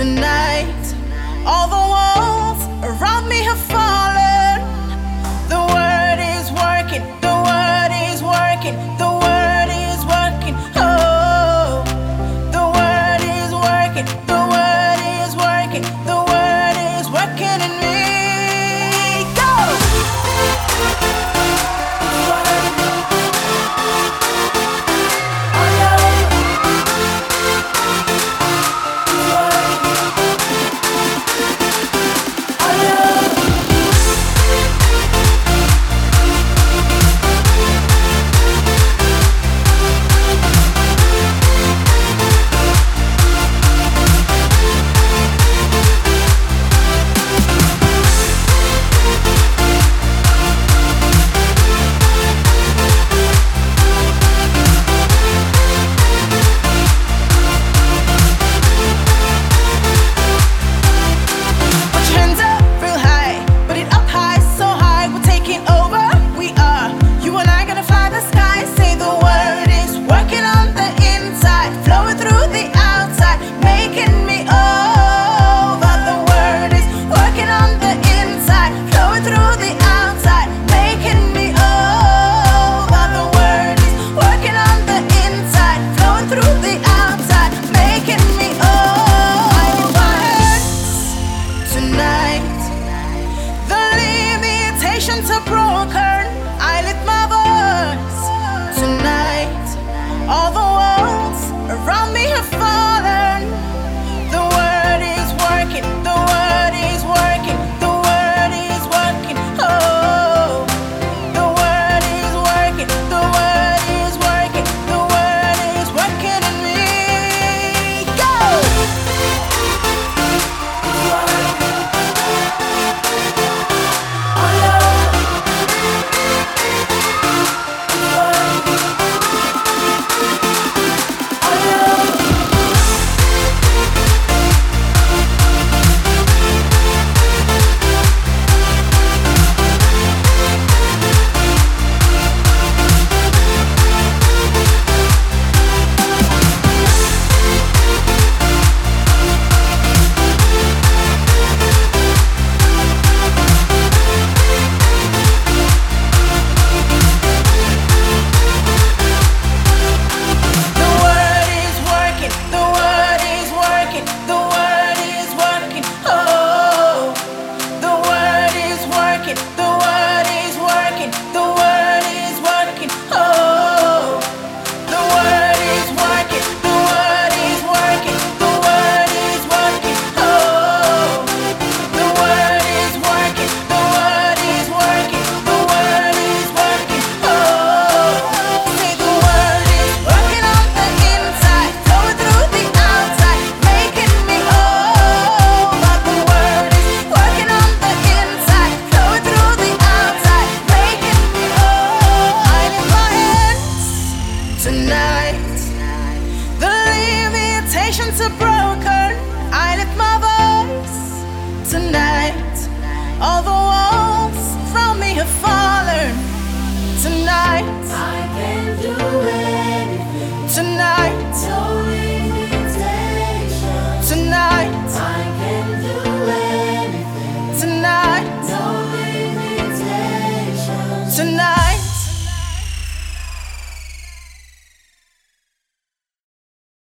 Tonight, all the walls around me have fallen. The word is working, the word is working, the word is working. Oh, the word is working, the word is working, the word is working in me. Go! tonight. The limitations are broken. I lift my voice tonight. All the walls me have fallen tonight. I can do anything tonight. No tonight. I can do anything tonight. No tonight.